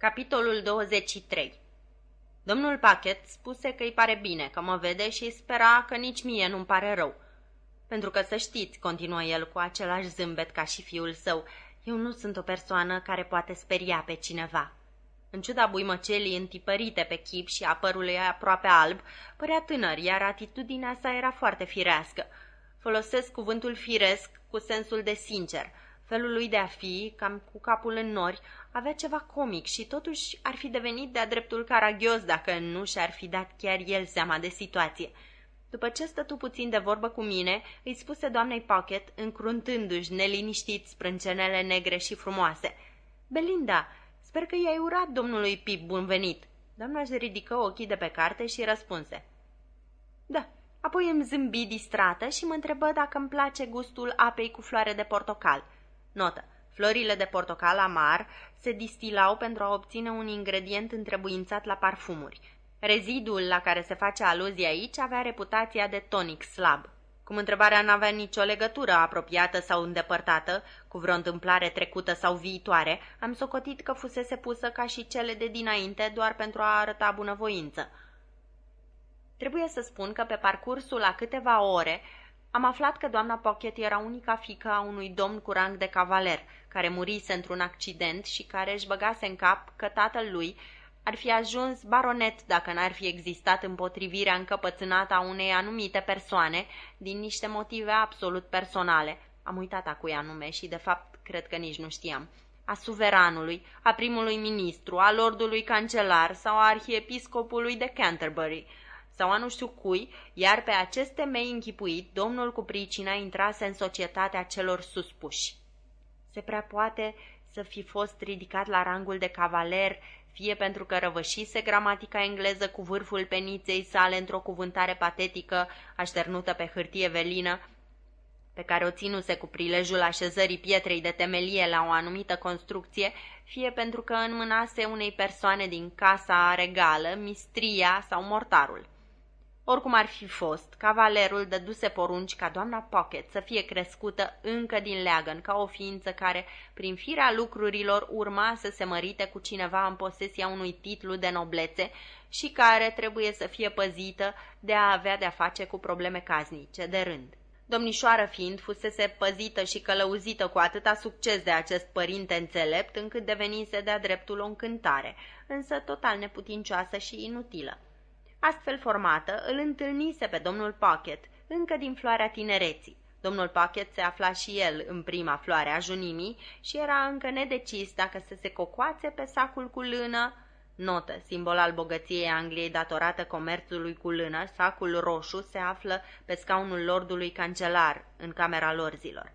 Capitolul 23 Domnul Pachet spuse că îi pare bine că mă vede și spera că nici mie nu-mi pare rău. Pentru că să știți, continuă el cu același zâmbet ca și fiul său, eu nu sunt o persoană care poate speria pe cineva. În ciuda buimăcelii întipărite pe chip și a părului aproape alb, părea tânăr, iar atitudinea sa era foarte firească. Folosesc cuvântul firesc cu sensul de sincer. Felul lui de a fi, cam cu capul în nori, avea ceva comic și totuși ar fi devenit de-a dreptul caragios dacă nu și-ar fi dat chiar el seama de situație. După ce stătu puțin de vorbă cu mine, îi spuse doamnei Pocket, încruntându-și neliniștit sprâncenele negre și frumoase. Belinda, sper că i-ai urat domnului Pip bun venit. Doamna își ridică ochii de pe carte și răspunse. Da, apoi îmi zâmbi distrată și mă întrebă dacă îmi place gustul apei cu floare de portocal. Notă. Florile de portocal amar se distilau pentru a obține un ingredient întrebuințat la parfumuri. Rezidul la care se face aluzie aici avea reputația de tonic slab. Cum întrebarea n-avea nicio legătură apropiată sau îndepărtată cu vreo întâmplare trecută sau viitoare, am socotit că fusese pusă ca și cele de dinainte doar pentru a arăta bunăvoință. Trebuie să spun că pe parcursul a câteva ore am aflat că doamna Pocket era unica fică a unui domn cu rang de cavaler, care murise într-un accident și care își băgase în cap că tatăl lui ar fi ajuns baronet dacă n-ar fi existat împotrivirea încăpățânată a unei anumite persoane din niște motive absolut personale. Am uitat a cui anume și, de fapt, cred că nici nu știam. A suveranului, a primului ministru, a lordului cancelar sau a arhiepiscopului de Canterbury sau a nu știu cui, iar pe aceste temei închipuit, domnul cu pricina intrase în societatea celor suspuși. Se prea poate să fi fost ridicat la rangul de cavaler fie pentru că răvășise gramatica engleză cu vârful peniței sale într-o cuvântare patetică așternută pe hârtie velină, pe care o ținuse cu prilejul așezării pietrei de temelie la o anumită construcție, fie pentru că înmânase unei persoane din casa regală mistria sau mortarul. Oricum ar fi fost, cavalerul dăduse porunci ca doamna Pocket să fie crescută încă din leagăn, ca o ființă care, prin firea lucrurilor, urma să se mărite cu cineva în posesia unui titlu de noblețe și care trebuie să fie păzită de a avea de-a face cu probleme casnice de rând. Domnișoară fiind, fusese păzită și călăuzită cu atâta succes de acest părinte înțelept, încât devenise de-a dreptul o încântare, însă total neputincioasă și inutilă. Astfel formată, îl întâlnise pe domnul Pocket, încă din floarea tinereții. Domnul Pocket se afla și el în prima floare a junimii și era încă nedecis dacă să se cocoațe pe sacul cu lână, Notă, simbol al bogăției Angliei datorată comerțului cu lână, sacul roșu se află pe scaunul lordului cancelar, în camera lorzilor.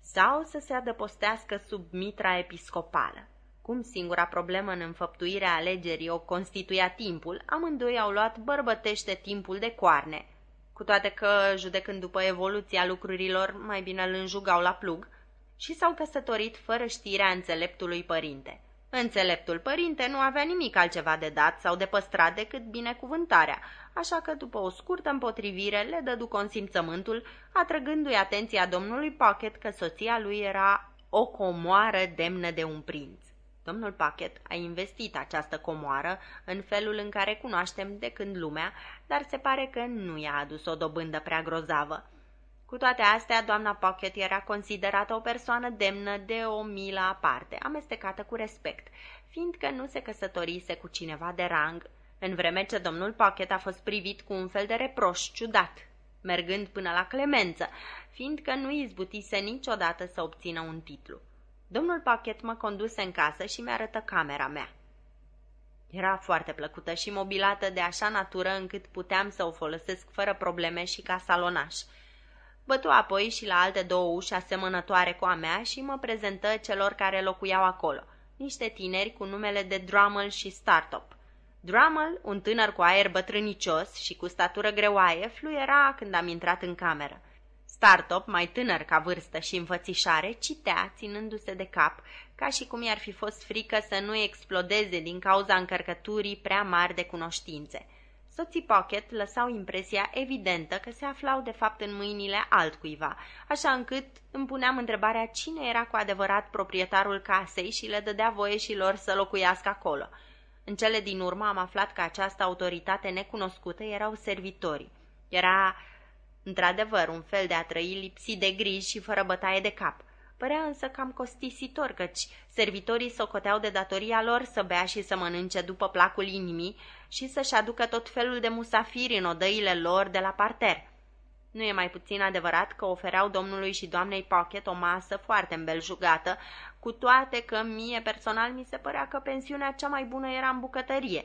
Sau să se adăpostească sub mitra episcopală. Cum singura problemă în înfăptuirea alegerii o constituia timpul, amândoi au luat bărbătește timpul de coarne. Cu toate că, judecând după evoluția lucrurilor, mai bine îl înjugau la plug, și s-au căsătorit fără știrea înțeleptului părinte. Înțeleptul părinte nu avea nimic altceva de dat sau de păstrat decât binecuvântarea, așa că după o scurtă împotrivire le dădu consimțământul, atrăgându-i atenția domnului Pocket că soția lui era o comoară demnă de un prinț. Domnul Packet a investit această comoară în felul în care cunoaștem de când lumea, dar se pare că nu i-a adus o dobândă prea grozavă. Cu toate astea, doamna Pocket era considerată o persoană demnă de o milă aparte, amestecată cu respect, fiindcă nu se căsătorise cu cineva de rang, în vreme ce domnul Pocket a fost privit cu un fel de reproș ciudat, mergând până la clemență, fiindcă nu izbutise niciodată să obțină un titlu. Domnul Pachet mă conduse în casă și mi-arătă camera mea. Era foarte plăcută și mobilată de așa natură încât puteam să o folosesc fără probleme și ca salonaș. Bătu apoi și la alte două uși asemănătoare cu a mea și mă prezentă celor care locuiau acolo, niște tineri cu numele de Drummel și Startup. Drummel, un tânăr cu aer bătrânicios și cu statură greoaie, fluiera când am intrat în cameră. Startup, mai tânăr ca vârstă și înfățișare, citea, ținându-se de cap, ca și cum i-ar fi fost frică să nu explodeze din cauza încărcăturii prea mari de cunoștințe. Soții Pocket lăsau impresia evidentă că se aflau de fapt în mâinile altcuiva, așa încât îmi puneam întrebarea cine era cu adevărat proprietarul casei și le dădea voie și lor să locuiască acolo. În cele din urmă am aflat că această autoritate necunoscută erau servitorii. Era într-adevăr un fel de a trăi lipsit de griji și fără bătaie de cap – Părea însă cam costisitor, căci servitorii socoteau de datoria lor să bea și să mănânce după placul inimii și să-și aducă tot felul de musafiri în odăile lor de la parter. Nu e mai puțin adevărat că ofereau domnului și doamnei Pocket o masă foarte îmbeljugată, cu toate că mie personal mi se părea că pensiunea cea mai bună era în bucătărie,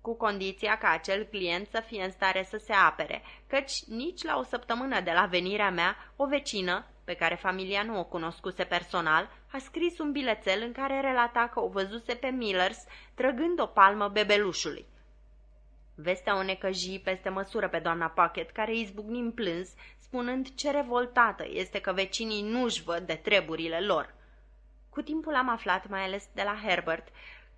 cu condiția ca acel client să fie în stare să se apere, căci nici la o săptămână de la venirea mea, o vecină, pe care familia nu o cunoscuse personal, a scris un bilețel în care relata că o văzuse pe Millers trăgând o palmă bebelușului. Vestea o necăji peste măsură pe doamna Pocket, care izbucni în plâns, spunând ce revoltată este că vecinii nu-și văd de treburile lor. Cu timpul am aflat, mai ales de la Herbert,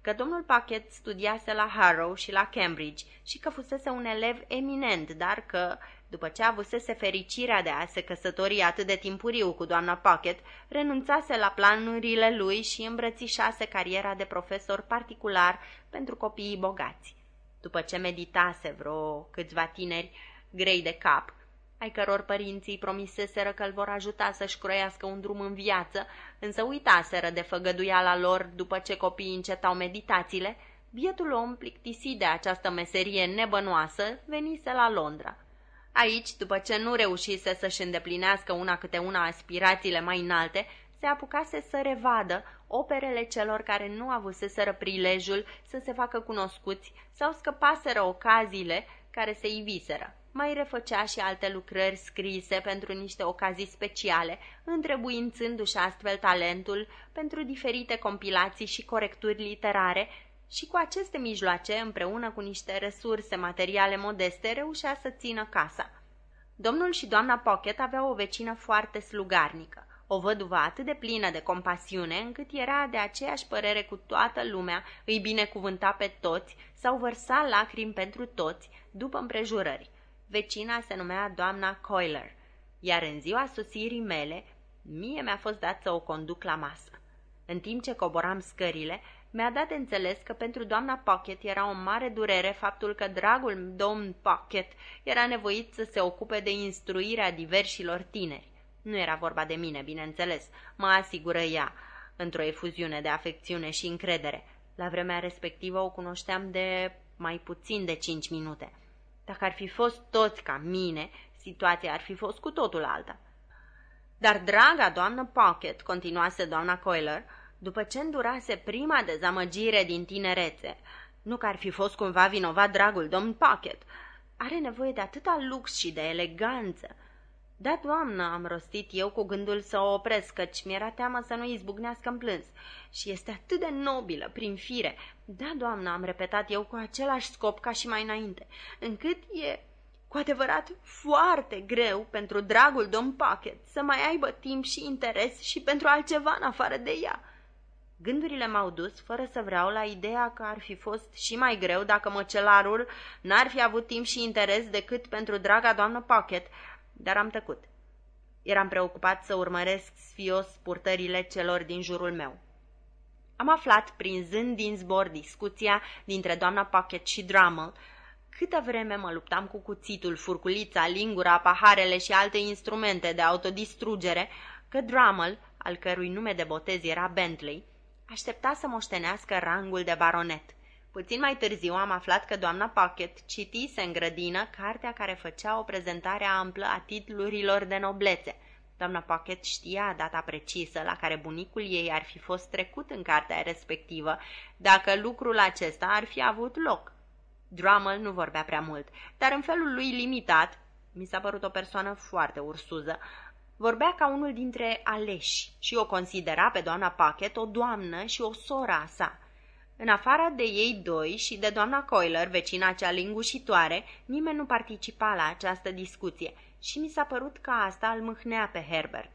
că domnul Packet studiase la Harrow și la Cambridge și că fusese un elev eminent, dar că, după ce avusese fericirea de a se căsători atât de timpuriu cu doamna Pocket, renunțase la planurile lui și îmbrățișase cariera de profesor particular pentru copiii bogați. După ce meditase vreo câțiva tineri grei de cap, ai căror părinții promiseseră că îl vor ajuta să-și croiască un drum în viață, însă uitaseră de făgăduiala lor după ce copiii încetau meditațiile, bietul om plictisit de această meserie nebănoasă venise la Londra. Aici, după ce nu reușise să-și îndeplinească una câte una aspirațiile mai înalte, se apucase să revadă operele celor care nu avuseseră prilejul să se facă cunoscuți sau scăpaseră ocaziile care se iviseră. Mai refăcea și alte lucrări scrise pentru niște ocazii speciale, întrebuințându-și astfel talentul pentru diferite compilații și corecturi literare și cu aceste mijloace, împreună cu niște resurse materiale modeste, reușea să țină casa. Domnul și doamna Pocket aveau o vecină foarte slugarnică, o văduvă atât de plină de compasiune, încât era de aceeași părere cu toată lumea, îi binecuvânta pe toți sau vărsa lacrimi pentru toți, după împrejurări. Vecina se numea doamna Coiler, iar în ziua sosirii mele, mie mi-a fost dat să o conduc la masă. În timp ce coboram scările, mi-a dat de înțeles că pentru doamna Pocket era o mare durere faptul că dragul domn Pocket era nevoit să se ocupe de instruirea diversilor tineri. Nu era vorba de mine, bineînțeles, mă asigură ea, într-o efuziune de afecțiune și încredere. La vremea respectivă o cunoșteam de mai puțin de cinci minute. Dacă ar fi fost toți ca mine, situația ar fi fost cu totul alta. Dar draga doamnă Pocket, continuase doamna Coiler, după ce îndurase prima dezamăgire din tinerețe, nu că ar fi fost cumva vinovat dragul domn Pocket, are nevoie de atâta lux și de eleganță. Da, doamnă, am rostit eu cu gândul să o opresc, căci mi-era teamă să nu izbucnească în plâns. Și este atât de nobilă, prin fire. Da, doamnă, am repetat eu cu același scop ca și mai înainte, încât e cu adevărat foarte greu pentru dragul domn Pocket să mai aibă timp și interes și pentru altceva în afară de ea. Gândurile m-au dus, fără să vreau, la ideea că ar fi fost și mai greu dacă măcelarul n-ar fi avut timp și interes decât pentru draga doamnă Pocket, dar am tăcut. Eram preocupat să urmăresc sfios purtările celor din jurul meu. Am aflat, prinzând din zbor discuția dintre doamna Pocket și Drummel, câtă vreme mă luptam cu cuțitul, furculița, lingura, paharele și alte instrumente de autodistrugere, că Drummel, al cărui nume de botez era Bentley, Aștepta să moștenească rangul de baronet. Puțin mai târziu am aflat că doamna Pocket citise în grădină cartea care făcea o prezentare amplă a titlurilor de noblețe. Doamna Pocket știa data precisă la care bunicul ei ar fi fost trecut în cartea respectivă, dacă lucrul acesta ar fi avut loc. Drummel nu vorbea prea mult, dar în felul lui limitat, mi s-a părut o persoană foarte ursuză, Vorbea ca unul dintre aleși și o considera pe doamna Packet o doamnă și o sora a sa. În afară de ei doi și de doamna Coiler, vecina cea lingușitoare, nimeni nu participa la această discuție și mi s-a părut că asta îl mâhnea pe Herbert.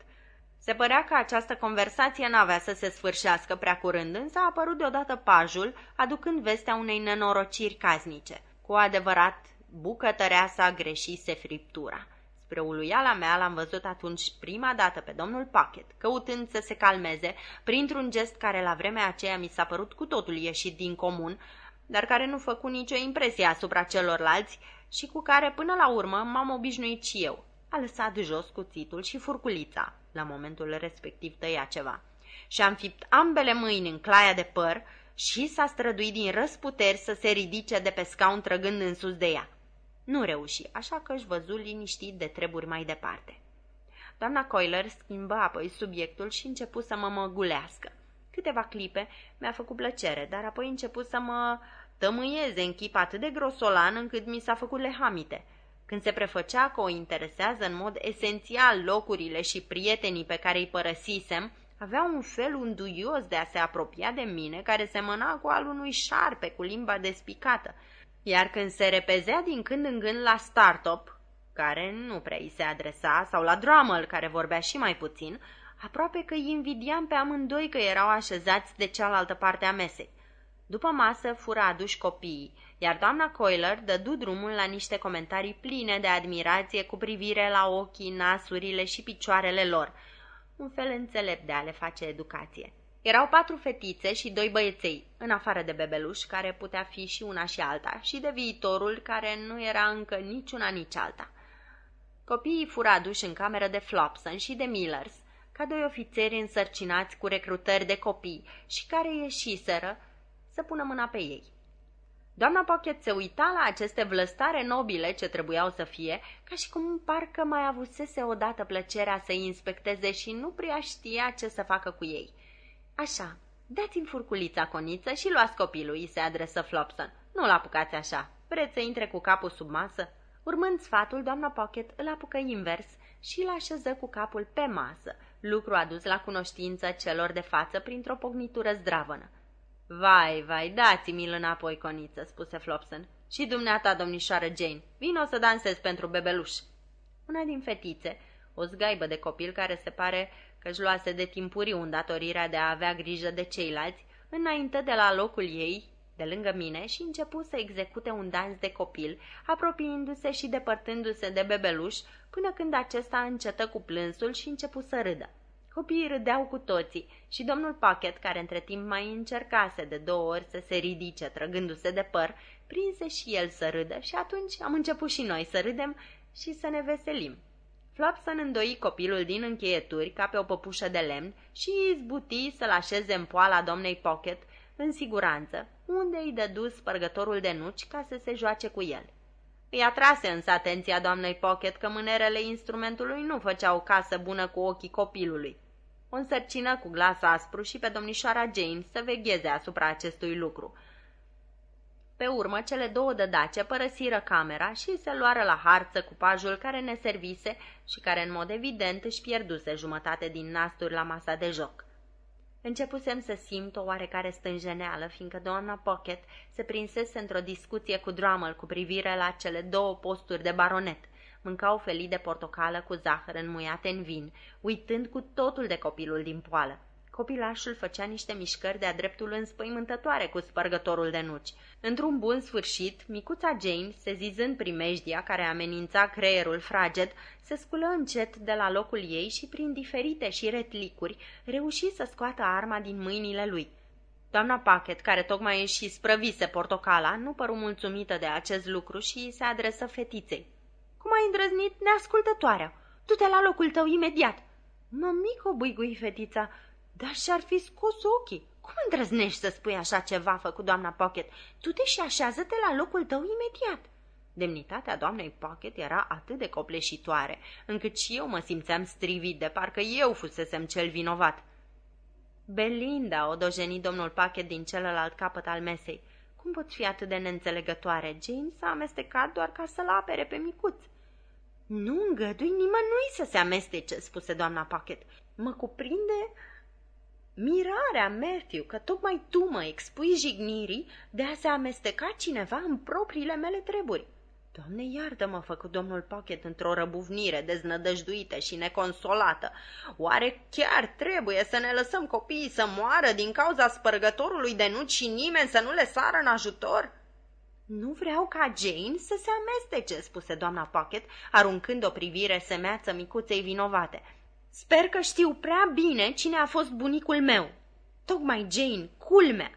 Se părea că această conversație n-avea să se sfârșească prea curând, însă a apărut deodată pajul, aducând vestea unei nenorociri casnice. Cu adevărat, bucătăreasa greșise friptura. Spre uluiala mea l-am văzut atunci prima dată pe domnul Packet, căutând să se calmeze, printr-un gest care la vremea aceea mi s-a părut cu totul ieșit din comun, dar care nu făcu nicio impresie asupra celorlalți și cu care până la urmă m-am obișnuit și eu. A lăsat jos cuțitul și furculița. La momentul respectiv tăia ceva. Și am fipt ambele mâini în claia de păr și s-a străduit din răsputeri să se ridice de pe scaun trăgând în sus de ea. Nu reuși, așa că își văzu liniștit de treburi mai departe. Doamna Coiler schimbă apoi subiectul și început să mă măgulească. Câteva clipe mi-a făcut plăcere, dar apoi început să mă tămâieze în chip atât de grosolan încât mi s-a făcut lehamite. Când se prefăcea că o interesează în mod esențial locurile și prietenii pe care îi părăsisem, avea un fel unduios de a se apropia de mine, care semăna cu al unui șarpe cu limba despicată. Iar când se repezea din când în când la startup, care nu prea îi se adresa, sau la Drummel, care vorbea și mai puțin, aproape că îi invidiam pe amândoi că erau așezați de cealaltă parte a mesei. După masă fură aduși copiii, iar doamna Coiler dădu drumul la niște comentarii pline de admirație cu privire la ochii, nasurile și picioarele lor, un fel înțelept de a le face educație. Erau patru fetițe și doi băieței, în afară de bebeluș, care putea fi și una și alta, și de viitorul, care nu era încă niciuna nici alta. Copiii fură aduși în cameră de Flopson și de Millers, ca doi ofițeri însărcinați cu recrutări de copii și care ieșiseră să pună mâna pe ei. Doamna Pocket se uita la aceste vlăstare nobile ce trebuiau să fie, ca și cum parcă mai avusese odată plăcerea să-i inspecteze și nu prea știa ce să facă cu ei. Așa, dați-mi furculița, coniță, și luați copilul, îi se adresă Flopson. Nu-l apucați așa. Vreți să intre cu capul sub masă? Urmând sfatul, doamna Pocket îl apucă invers și îl așeză cu capul pe masă, lucru adus la cunoștință celor de față printr-o pognitură zdravănă. Vai, vai, dați-mi-l înapoi, coniță, spuse Flopson. Și dumneata, domnișoară Jane, vino să dansez pentru bebeluș. Una din fetițe, o zgaibă de copil care se pare că își luase de timpuriu îndatorirea de a avea grijă de ceilalți, înainte de la locul ei, de lângă mine, și începu să execute un dans de copil, apropiindu-se și depărtându-se de bebeluș, până când acesta încetă cu plânsul și începu să râdă. Copiii râdeau cu toții și domnul Packet, care între timp mai încercase de două ori să se ridice trăgându-se de păr, prinse și el să râdă și atunci am început și noi să râdem și să ne veselim. Flopson îndoi copilul din încheieturi ca pe o păpușă de lemn și izbuti să-l așeze în poala domnei Pocket, în siguranță, unde îi dădu spărgătorul de nuci ca să se joace cu el. Îi atrase însă atenția doamnei Pocket că mânerele instrumentului nu făceau casă bună cu ochii copilului. O însărcină cu glas aspru și pe domnișoara Jane să vegheze asupra acestui lucru. Pe urmă, cele două dădace părăsiră camera și se luară la harță cu pajul care ne servise și care, în mod evident, își pierduse jumătate din nasturi la masa de joc. Începusem să simt o oarecare stânjeneală, fiindcă doamna Pocket se prinsese într-o discuție cu Drummel cu privire la cele două posturi de baronet – mâncau felii de portocală cu zahăr înmuiate în vin, uitând cu totul de copilul din poală. Copilașul făcea niște mișcări de-a dreptul înspăimântătoare cu spărgătorul de nuci. Într-un bun sfârșit, micuța Jane, sezizând primejdia care amenința creierul fraged, se sculă încet de la locul ei și, prin diferite și retlicuri, reuși să scoată arma din mâinile lui. Doamna Packet, care tocmai își sprăvise portocala, nu păru mulțumită de acest lucru și se adresă fetiței. Cum ai îndrăznit neascultătoarea? Du-te la locul tău imediat!" Mămico, bâigui fetița, dar și-ar fi scos ochii. Cum îndrăznești să spui așa ceva, făcut doamna Pocket? Tu te și așează-te la locul tău imediat. Demnitatea doamnei Pocket era atât de copleșitoare, încât și eu mă simțeam strivit de parcă eu fusesem cel vinovat. Belinda, o dojeni domnul Pocket din celălalt capăt al mesei. Cum poți fi atât de neînțelegătoare? James s-a amestecat doar ca să-l apere pe micuț. Nu îngădui nimănui să se amestece, spuse doamna Packet. Mă cuprinde mirarea, Matthew, că tocmai tu mă expui jignirii de a se amesteca cineva în propriile mele treburi. Doamne, iartă-mă, făcut domnul Pocket într-o răbuvnire deznădăjduită și neconsolată. Oare chiar trebuie să ne lăsăm copiii să moară din cauza spărgătorului de nuci și nimeni să nu le sară în ajutor? Nu vreau ca Jane să se amestece, spuse doamna Pocket, aruncând o privire semeață micuței vinovate. Sper că știu prea bine cine a fost bunicul meu. Tocmai Jane, culmea!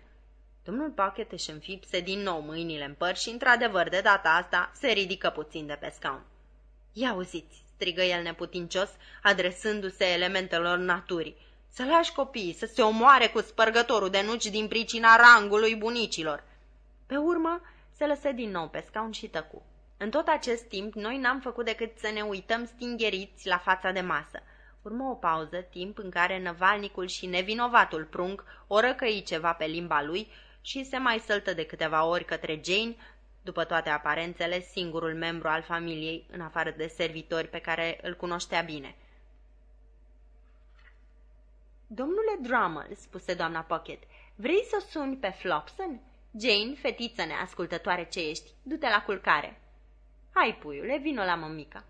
Domnul Pocket își înfipse din nou mâinile în păr și, într-adevăr, de data asta, se ridică puțin de pe scaun. Ia uziți, strigă el neputincios, adresându-se elementelor naturii. Să lași copiii să se omoare cu spărgătorul de nuci din pricina rangului bunicilor. Pe urmă, se lăsă din nou pe scaun și tăcu. În tot acest timp, noi n-am făcut decât să ne uităm stingheriți la fața de masă. Urmă o pauză, timp în care năvalnicul și nevinovatul prunc o răcăi ceva pe limba lui și se mai săltă de câteva ori către Jane, după toate aparențele, singurul membru al familiei, în afară de servitori pe care îl cunoștea bine. Domnule Drummel, spuse doamna Pocket, vrei să suni pe Flopson? Jane, fetiță neascultătoare ce ești, du-te la culcare. Hai, puiule, vino la mămica.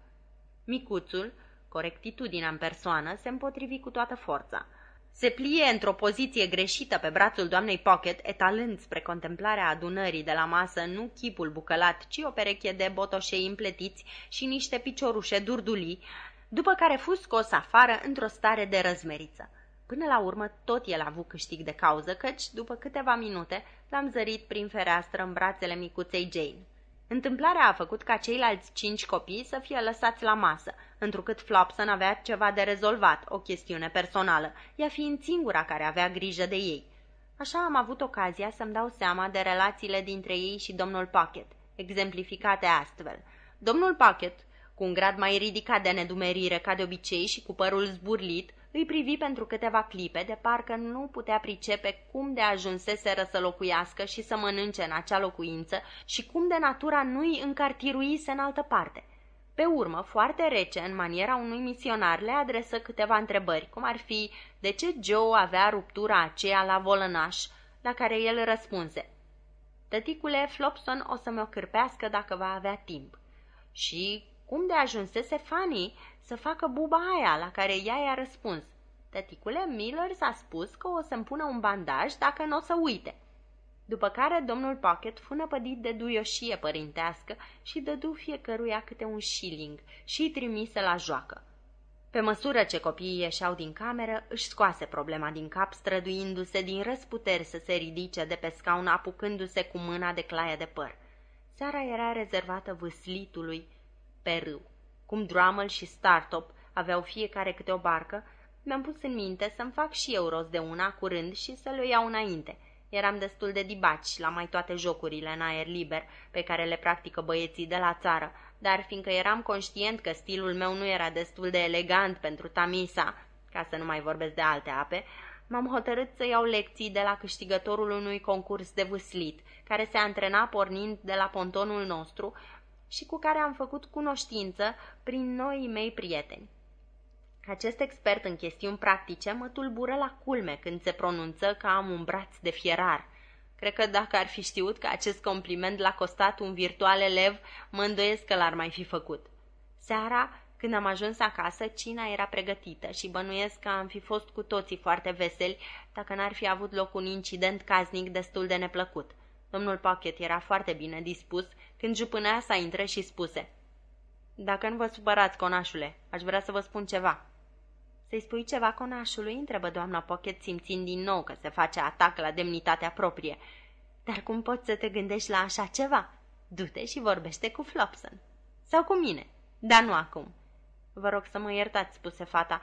Micuțul, corectitudinea în persoană, se împotrivi cu toată forța. Se plie într-o poziție greșită pe brațul doamnei Pocket, etalând spre contemplarea adunării de la masă nu chipul bucălat, ci o pereche de botoșei împletiți și niște piciorușe durdulii, după care fu scos afară într-o stare de răzmeriță. Până la urmă, tot el a avut câștig de cauză, căci, după câteva minute, l-am zărit prin fereastră în brațele micuței Jane. Întâmplarea a făcut ca ceilalți cinci copii să fie lăsați la masă, întrucât Flopson avea ceva de rezolvat, o chestiune personală, ea fiind singura care avea grijă de ei. Așa am avut ocazia să-mi dau seama de relațiile dintre ei și domnul Pocket, exemplificate astfel. Domnul Pocket, cu un grad mai ridicat de nedumerire ca de obicei și cu părul zburlit, îi privi pentru câteva clipe, de parcă nu putea pricepe cum de ajunseseră să locuiască și să mănânce în acea locuință și cum de natura nu-i încartiruise în altă parte. Pe urmă, foarte rece, în maniera unui misionar, le adresă câteva întrebări, cum ar fi de ce Joe avea ruptura aceea la volănaș, la care el răspunse. Tăticule, Flopson o să mă cârpească dacă va avea timp. Și cum de ajunsese Fanny să facă buba aia, la care ea i-a răspuns. Tăticule Miller s-a spus că o să-mi pună un bandaj dacă nu o să uite. După care domnul Pocket fu năpădit de duioșie părintească și dădu fiecăruia câte un shilling și îi trimise la joacă. Pe măsură ce copiii ieșeau din cameră, își scoase problema din cap, străduindu-se din răsputeri să se ridice de pe scaun, apucându-se cu mâna de claie de păr. Seara era rezervată vâslitului pe râu. Cum Drummel și Startop aveau fiecare câte o barcă, mi-am pus în minte să-mi fac și eu rost de una curând și să le iau înainte. Eram destul de dibaci la mai toate jocurile în aer liber pe care le practică băieții de la țară, dar fiindcă eram conștient că stilul meu nu era destul de elegant pentru Tamisa, ca să nu mai vorbesc de alte ape, m-am hotărât să iau lecții de la câștigătorul unui concurs de vâslit, care se antrena pornind de la pontonul nostru și cu care am făcut cunoștință prin noii mei prieteni. Acest expert în chestiuni practice mă tulbură la culme când se pronunță că am un braț de fierar. Cred că dacă ar fi știut că acest compliment l-a costat un virtual elev, mă îndoiesc că l-ar mai fi făcut. Seara, când am ajuns acasă, cina era pregătită și bănuiesc că am fi fost cu toții foarte veseli dacă n-ar fi avut loc un incident caznic destul de neplăcut. Domnul Pocket era foarte bine dispus când jupânea să intre și spuse Dacă nu vă supărați, conașule, aș vrea să vă spun ceva." Să-i spui ceva conașului?" întrebă doamna Pocket, simțind din nou că se face atac la demnitatea proprie. Dar cum poți să te gândești la așa ceva? Du-te și vorbește cu Flopson. Sau cu mine. Dar nu acum." Vă rog să mă iertați," spuse fata.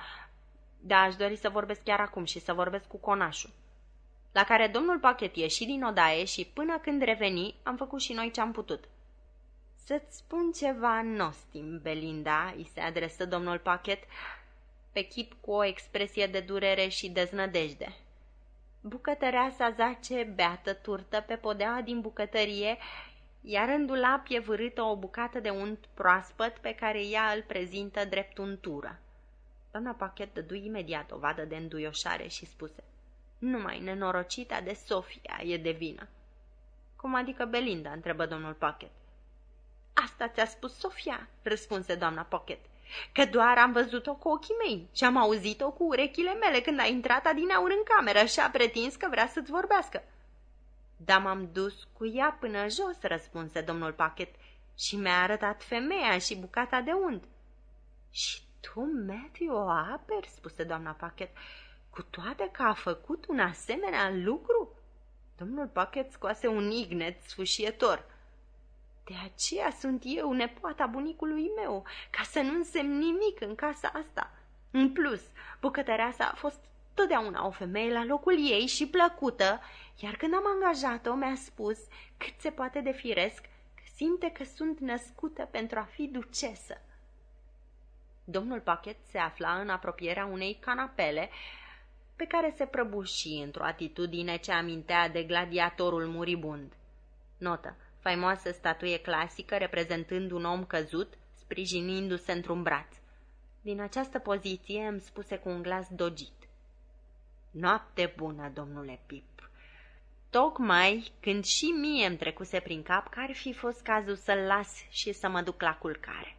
Da, aș dori să vorbesc chiar acum și să vorbesc cu conașul." La care domnul Pachet ieși din odaie și până când reveni am făcut și noi ce-am putut. Să-ți spun ceva nostim, Belinda, îi se adresă domnul Pachet, pe chip cu o expresie de durere și deznădejde. Bucătăreasa zace beată turtă pe podea din bucătărie, iar în dulap e vârâtă o bucată de unt proaspăt pe care ea îl prezintă drept untură. Doamna Pachet dădu imediat o vadă de înduioșare și spuse Numai nenorocita de Sofia e de vină. Cum adică Belinda?" întrebă domnul Pachet. Asta ți-a spus Sofia?" răspunse doamna Pocket. Că doar am văzut-o cu ochii mei și am auzit-o cu urechile mele când a intrat adineauri în cameră și a pretins că vrea să-ți vorbească." Da, m-am dus cu ea până jos, răspunse domnul Pachet, și mi-a arătat femeia și bucata de unt. Și tu, Matthew, o aperi, spuse doamna Pachet, cu toate că a făcut un asemenea lucru? Domnul Pachet scoase un ignet sfâșietor. De aceea sunt eu nepoata bunicului meu, ca să nu însemn nimic în casa asta. În plus, bucătăreasa a fost totdeauna o femeie la locul ei și plăcută, iar când am angajat-o mi-a spus, cât se poate de firesc, că simte că sunt născută pentru a fi ducesă. Domnul Pachet se afla în apropierea unei canapele pe care se prăbuși într-o atitudine ce amintea de gladiatorul muribund. Notă. Faimoasă statuie clasică reprezentând un om căzut, sprijinindu-se într-un braț. Din această poziție îmi spuse cu un glas dogit. Noapte bună, domnule Pip. Tocmai când și mie îmi trecuse prin cap că ar fi fost cazul să-l las și să mă duc la culcare.